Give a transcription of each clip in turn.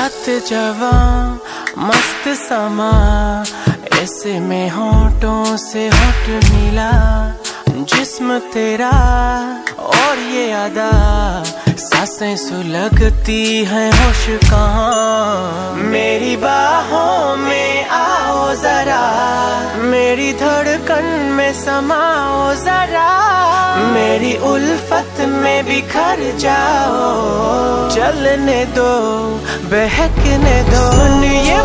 रात जवा, मस्त समा, ऐसे में होठों से होठ मिला, जिस्म तेरा और ये अदा साँसें सुलगती है होश कहाँ। मेरी बाहों में आओ जरा, मेरी धड़कन में समाओ जरा। मेरी उल्फत में बिखर जाओ चलने दो बहकने दो। ये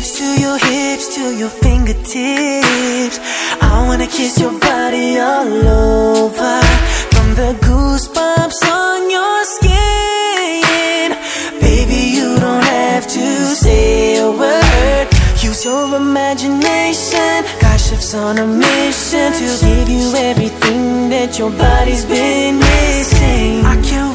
lips to your hips to your fingertips, I wanna kiss your body all over. From the goosebumps on your skin, baby, you don't have to say a word. Use your imagination. Got shifts on a mission to give you everything that your body's been missing. I can't